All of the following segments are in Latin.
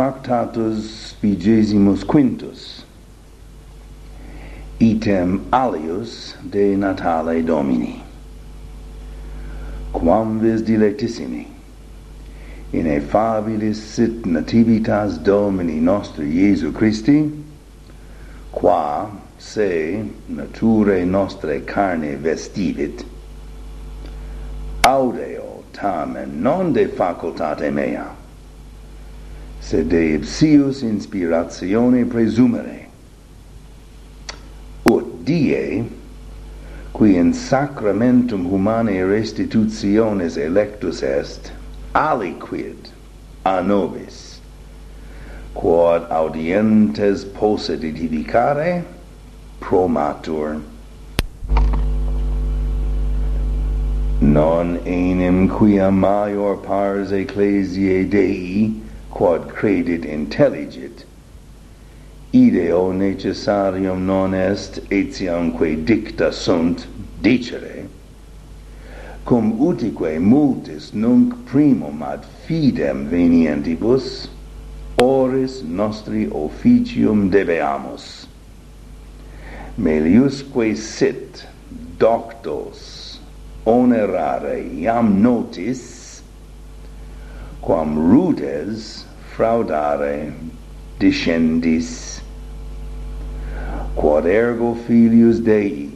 Tractatus vigesimus quintus. Item alius de natale domini. Quam vis dilectissimi in affabilis sit nativitas domini nostri Iesu Christi qua se nature nostre carne vestivit audeo tamen non de facultate mea sed de ipsius inspiratione presumere. Ut die, qui in sacramentum humanae restitutiones electus est, aliquid a nobis, quod audientes posset edificare promatur. Non enim quia maior pars ecclesiae Dei quod credit intelligit. Ideo necessarium non est etiamque dicta sunt dicere cum utique multis nunc primum ad fidem venientibus oris nostri officium debeamus. Meliusque sit doctos onerare iam notis quam rudes fraudare discendis. Quod ergo filius Dei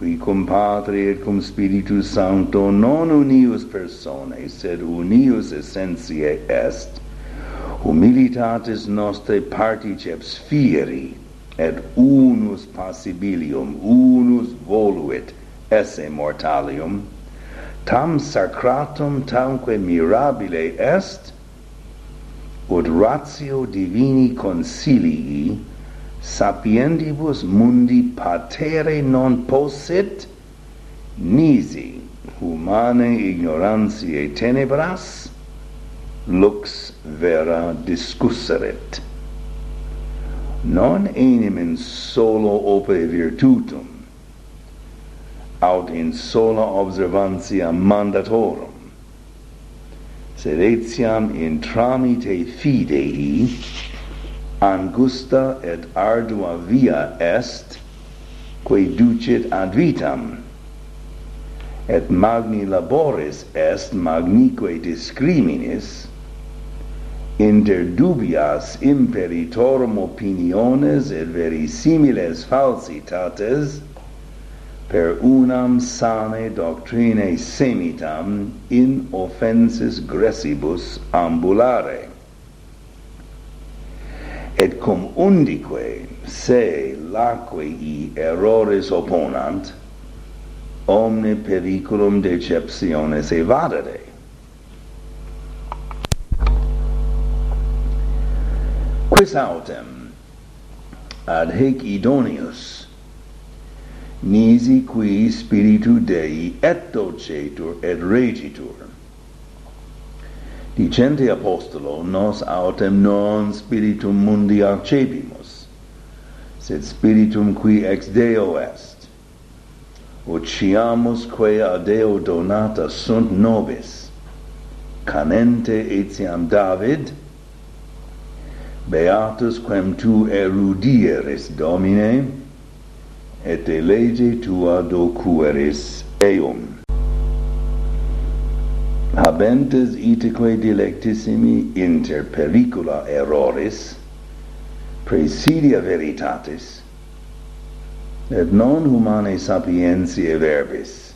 qui cum Patri et cum Spiritus Sancto non unius personae sed unius essentiae est humilitatis nostrae particeps fieri et unus passibilium unus voluit esse mortalium tam sacratum tamque mirabile est ut ratio divini consilii sapientibus mundi patere non possit nisi humane ignorantiae tenebras lux vera discusseret. Non enim in solo opere virtutum aut in sola observantia mandatorum sed etiam in tramite fidei angusta et ardua via est quae ducit ad vitam. Et magni laboris est magnique discriminis inter dubias imperitorum opiniones et verissimiles falsitates per unam sane doctrinae semitam in offensis gressibus ambulare. Et cum undique se laquei errores opponant omne periculum deceptiones evadere. Quis autem? Ad hic idoneus nisi qui spiritu Dei et docetur et regitur. Dicente apostolo, nos autem non spiritum mundi accepimus, sed spiritum qui ex Deo est. Uciamus quae a Deo donata sunt nobis, canente etiam David, Beatus quem tu erudieris, Domine, et de lege tua docueris eum. Habentes iteque dilectissimi inter pericula erroris, presidia veritatis, et non humane sapientiae verbis,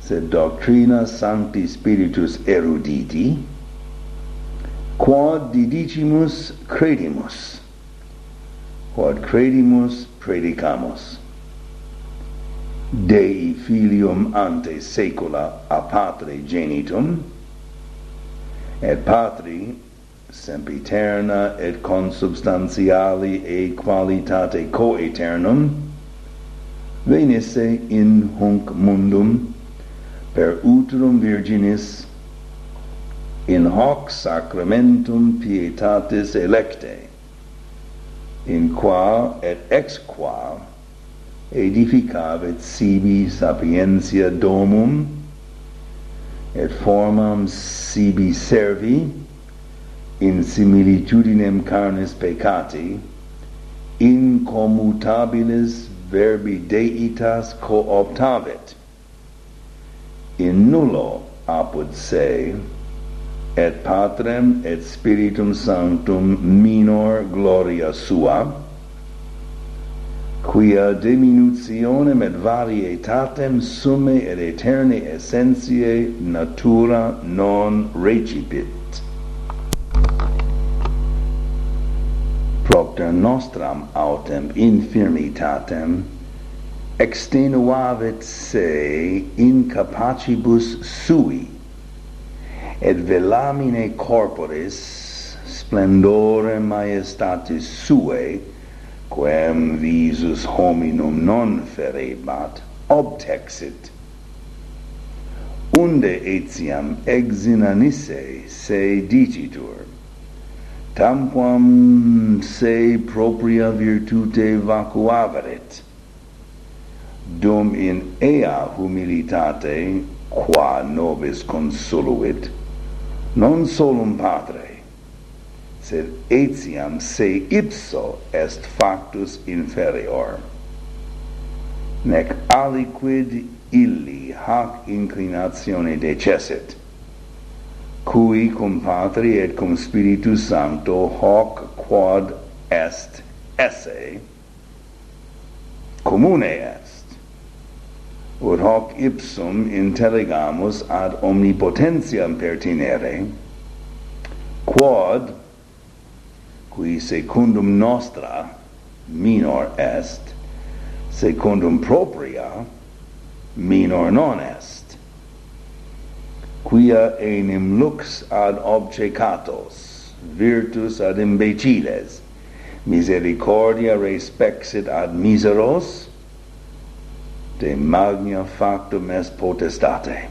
sed doctrina sancti spiritus eruditi, quod didicimus credimus, quod credimus predicamus. Dei filium ante saecula a patre genitum, et patri sempiterna et consubstantiali e qualitate coeternum venisse in hunc mundum per uterum virginis in hoc sacramentum pietatis electe in qua et ex qua edificavit sibi sapientia domum et formam sibi servi in similitudinem carnis peccati in commutabilis verbi deitas cooptavit. In nullo apud se et Patrem et Spiritum Sanctum minor gloria sua quia diminutionem et varietatem summe et aeternae essentiae natura non recipit. Propter nostram autem infirmitatem extenuavit se incapacibus sui et velamine corporis splendore majestatis suae quem visus hominum non ferebat obtexit. Unde etiam exinanisse se dicitur? Tamquam se propria virtute vacuaverit. Dum in ea humilitate qua nobis consoluit non solum Padre, sed etiam se ipso est factus inferior. Nec aliquid illi hac inclinatione decessit, cui cum Patri et cum Spiritus Sancto hoc quod est esse, commune est, ut hoc ipsum intelligamus ad omnipotentiam pertinere quod qui secundum nostra minor est secundum propria minor non est quia enim lux ad obcecatos virtus ad imbeciles misericordia respexit ad miseros de magna factum est potestate.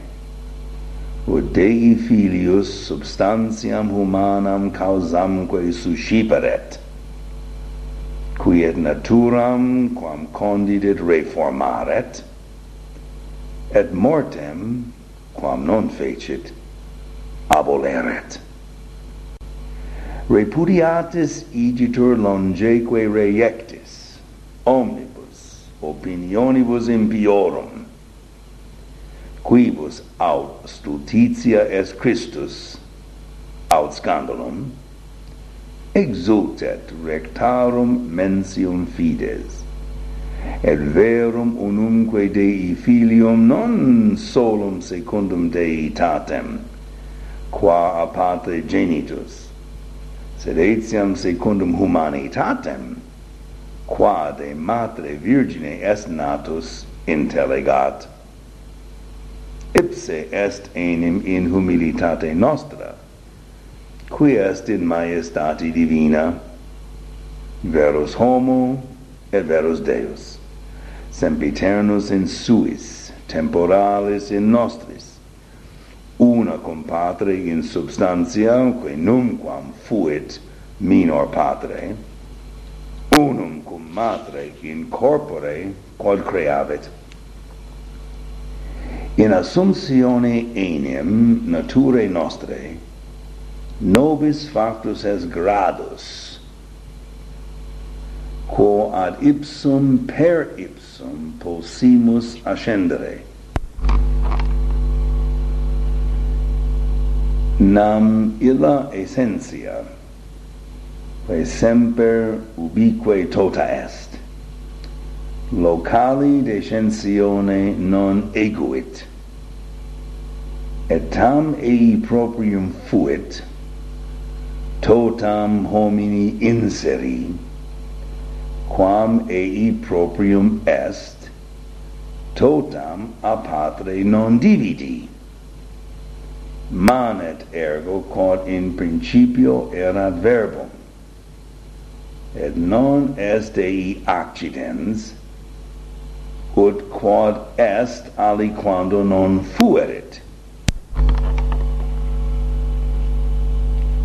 Ut Dei Filius substantiam humanam causamque susciperet qui et naturam quam condidit reformaret et mortem quam non fecit aboleret. Repudiatis igitur longeque reiectis omni opinionibus impiorum quibus aut stultitia est Christus aut scandalum exultet rectarum mensium fides et verum unumque Dei filium non solum secundum Deitatem qua a patre genitus sed etiam secundum humanitatem quade matre virgine est natus intellegat. Ipse est enim in humilitate nostra qui est in maiestati divina verus homo et verus deus sempiternus in suis temporalis in nostris una cum patre in substantia quae numquam fuit minor patre unum cum matre in corpore quod creavit in assumptione enim naturae nostrae nobis factus est gradus quo ad ipsum per ipsum possimus ascendere. Nam illa essentia quae semper ubique tota est. Locali descensione non eguit. Et tam ei proprium fuit totam homini inseri quam ei proprium est totam a patre non dividi. Manet ergo quod in principio erat verbum et non est ei accidens ut quod est aliquando non fuerit.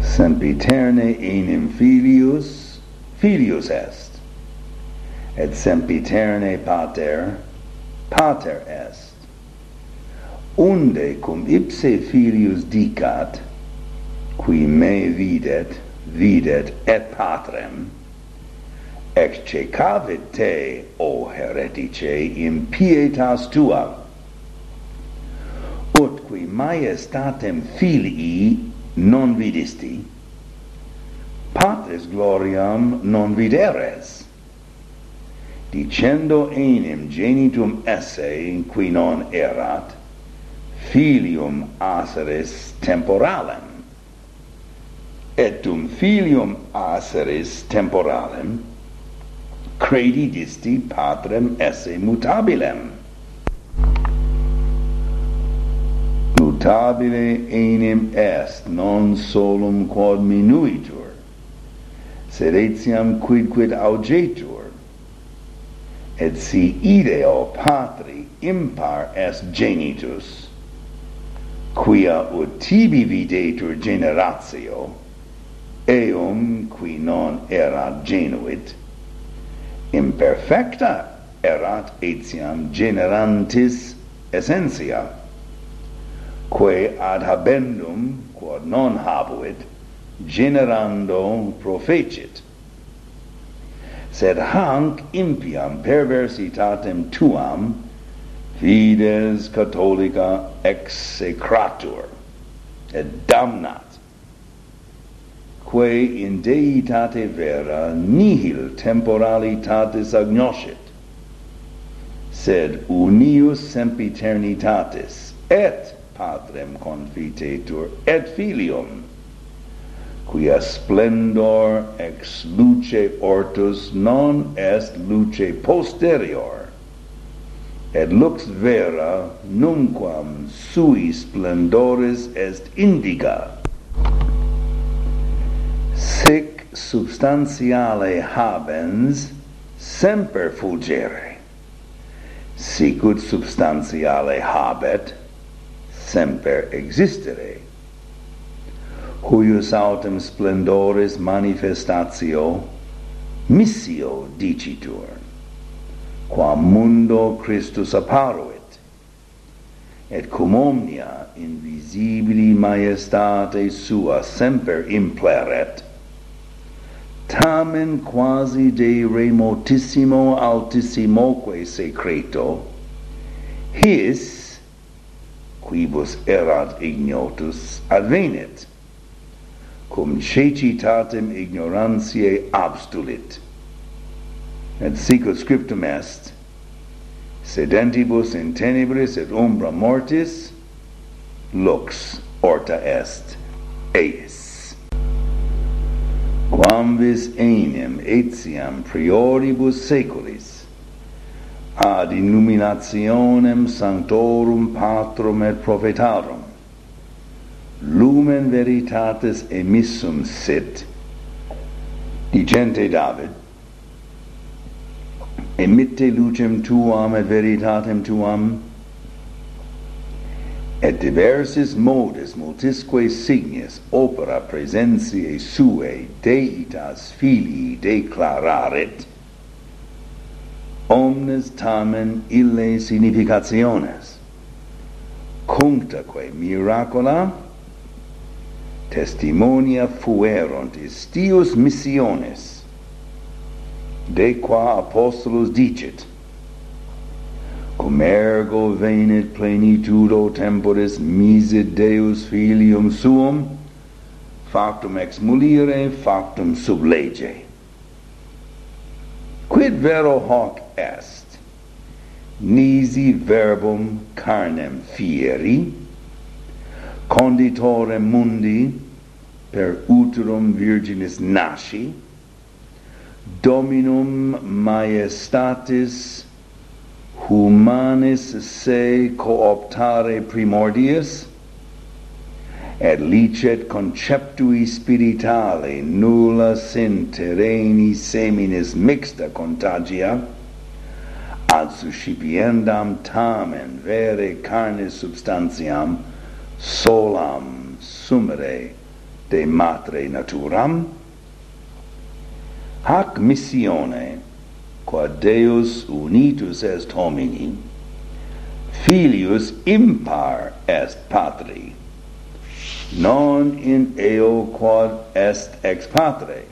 Sempiterne enim filius filius est. Et sempiterne pater pater est. Unde cum ipse filius dicat qui me videt videt et patrem excecavit te, o heretice, in pietas tua, ut qui maestatem filii non vidisti, patres gloriam non videres, dicendo enim genitum esse, qui non erat, filium aseris temporalem, et dum filium aseris temporalem, credidisti patrem esse mutabilem. Mutabile enim est, non solum quod minuitur, sed etiam quidquid augetur, et si ideo patri impar est genitus, quia ut tibi videtur generatio, eum qui non era genuit, imperfecta erat etiam generantis essentia. Quae ad habendum quod non habuit generando profecit. Sed hanc impiam perversitatem tuam fides catholica execratur et damna quae in deitate vera nihil temporalitatis agnoscit sed unius sempiternitatis et patrem confitetur et filium quia splendor ex luce ortus non est luce posterior et lux vera numquam sui splendoris est indica substantiale habens semper fulgere. Sicut substantiale habet semper existere. Huius autem splendores manifestatio missio dicitur qua mundo Christus apparuit et cum omnia invisibili majestate sua semper impleret tamen quasi de remotissimo altissimoque secreto his quibus erat ignotus advenit cum cecitatem ignorantiae abstulit. Et sicut scriptum est sedentibus in tenebris et umbra mortis lux orta est et quam vis enim etiam prioribus seculis. Ad illuminationem sanctorum patrum et profetarum. Lumen veritatis emissum sit. Dicente David. Emitte lucem tuam et veritatem tuam et diversis modis multisque signis opera presentiae suae deitas filii declararet. Omnes tamen ille significationes. Cumtaque miracula testimonia fuerunt istius missiones. De qua apostolus dicit Comergo venit plenitudo temporis misit Deus filium suum, factum ex mulire, factum sub lege. Quid vero hoc est, nisi verbum carnem fieri, conditore mundi per uterum virginis nasci, dominum majestatis humanis se cooptare primordius et licet conceptui spiritale nulla sin terreni seminis mixta contagia ad suscipiendam tamen vere carne substantiam solam sumere de matre naturam? Hac missione quod Deus unitus est homini, filius impar est patri, non in eo quod est ex patre,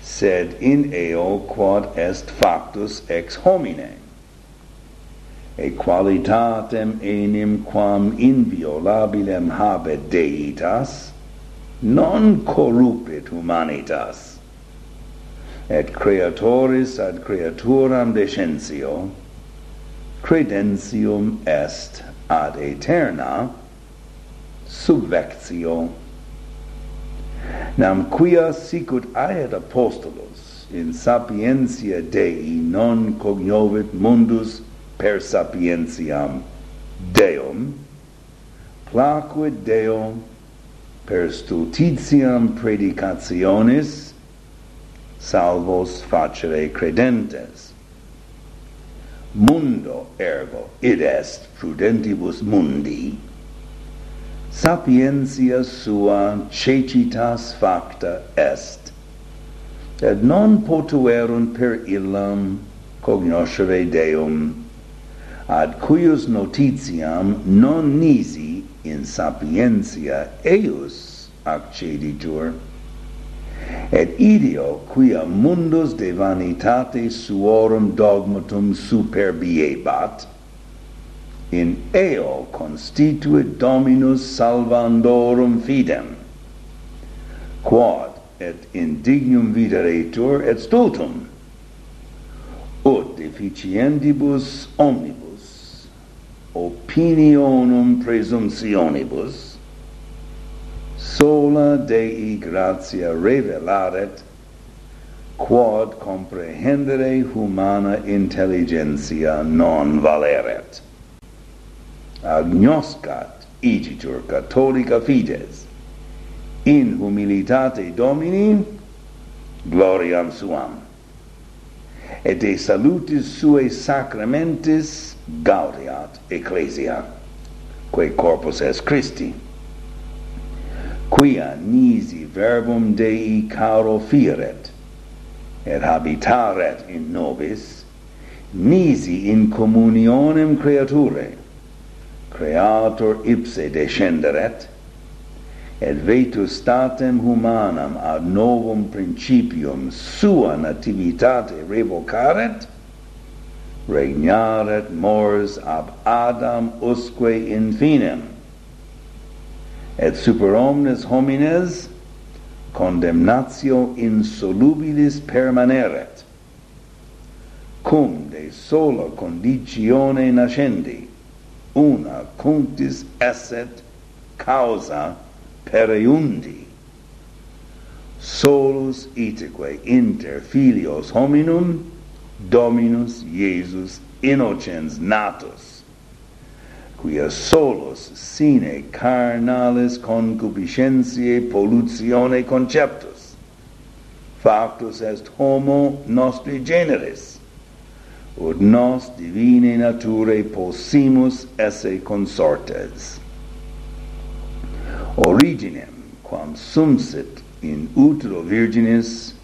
sed in eo quod est factus ex homine, e qualitatem enim quam inviolabilem habet deitas, non corrupit humanitas et creatoris ad creaturam descensio credentium est ad aeterna subvectio. Nam quia sicut aet apostolos in sapientia Dei non cognovit mundus per sapientiam Deum placuit Deo per stultitiam predicationis salvos facere credentes. Mundo ergo id est prudentibus mundi, sapientia sua cecitas facta est, et non potuerunt per illam cognoscere Deum, ad cuius notitiam non nisi in sapientia eius acceditur, et ideo quia mundus de vanitate suorum dogmatum superbiebat in eo constituit dominus salvandorum fidem quod et indignum videretur et stultum ut deficiendibus omnibus opinionum presumptionibus sola Dei gratia revelaret, quod comprehendere humana intelligentia non valeret. Agnoscat igitur catholica fides, in humilitate Domini gloriam suam, et de salutis suae sacramentis gaudiat ecclesia, quae corpus est Christi, quia nisi verbum Dei caro firet, et habitaret in nobis, nisi in communionem creaturae, creator ipse descenderet, et vetus statem humanam ad novum principium sua nativitate revocaret, regnaret mors ab Adam usque in finem, et super omnes homines condemnatio insolubilis permaneret. Cum de sola conditione nascendi una cuntis esset causa pereundi solus iteque inter filios hominum dominus iesus innocens natus quia solos sine carnalis concupiscentiae pollutione conceptus factus est homo nostri generis. Ut nos divine naturae possimus esse consortes. Originem quam sumsit in utero virginis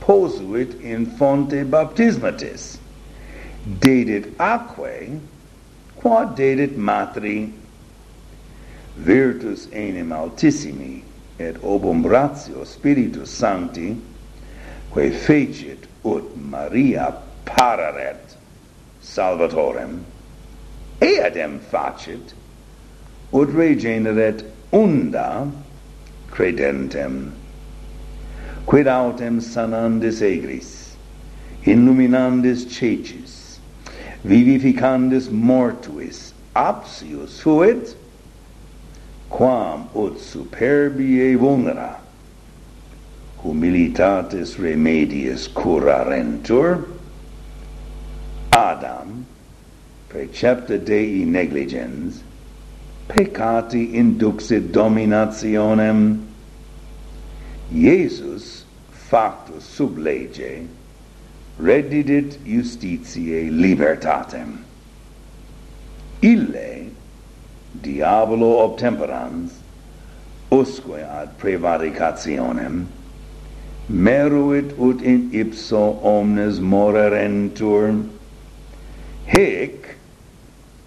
posuit in fonte baptismatis. Dedit aquae quod dedit matri virtus enim altissimi et obum ratio spiritus sancti quae fecit ut maria pararet salvatorem eadem facit ut regeneret unda credentem quid autem sanandis egris illuminandis cecis vivificandis mortuis absius fuit quam ut superbie vulnera. Humilitatis remediis curarentur Adam precepta Dei negligens peccati induxit dominationem. Iesus factus sub lege reddidit justitiae libertatem. Ille, diabolo obtemperans, usque ad prevaricationem, meruit ut in ipso omnes morerentur, hic,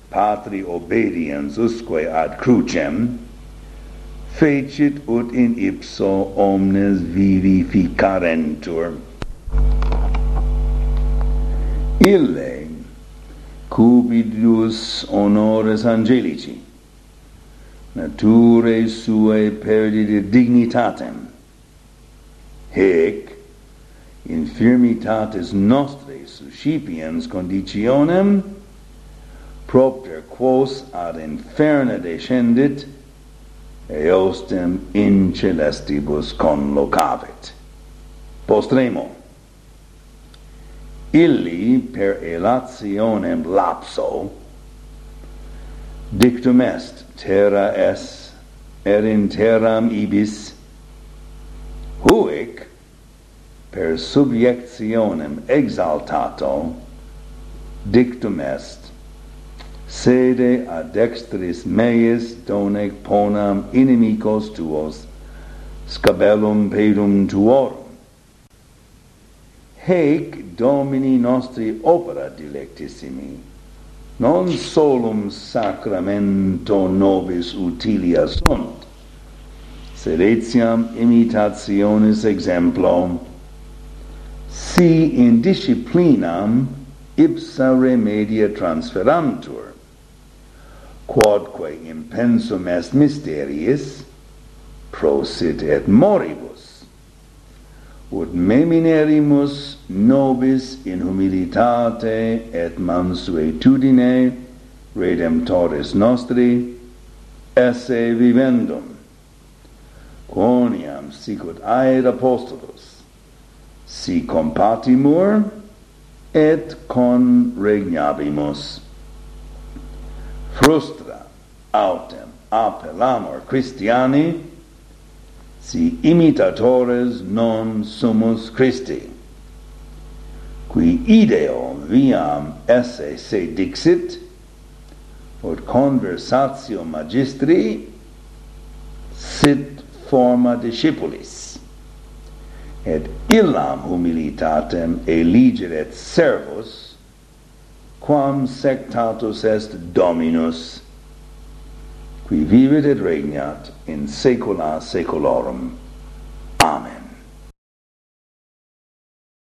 patri obediens usque ad crucem, fecit ut in ipso omnes vivificarentur, ille cubidius honores angelici naturae suae perdite dignitatem. Hic infirmitatis nostrae suscipiens conditionem propter quos ad inferna descendit eostem in celestibus conlocavit. Postremo illi per elationem lapso dictum est terra es et in terram ibis huic per subjectionem exaltato dictum est sede ad dextris meis donec ponam inimicos tuos scabellum pedum tuorum hec Domini nostri opera dilectissimi, non solum sacramento nobis utilia sunt, sed etiam imitationis exemplo, si in disciplinam ipsa remedia transferantur, quodque impensum est mysteriis, prosit et moribus, ut meminerimus nobis in humilitate et mansuetudine redemptoris nostri esse vivendum. Quoniam sicut aer apostolos si compatimur et con regnabimus. Frustra autem appellamur Christiani si imitatores non sumus Christi. Qui ideo viam esse se dixit ut conversatio magistri sit forma discipulis. Et illam humilitatem eligeret servus, quam sectatus est dominus qui vivit et regnat in saecula saeculorum. Amen.